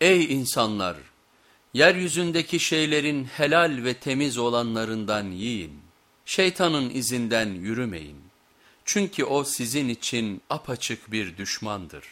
Ey insanlar! Yeryüzündeki şeylerin helal ve temiz olanlarından yiyin. Şeytanın izinden yürümeyin. Çünkü o sizin için apaçık bir düşmandır.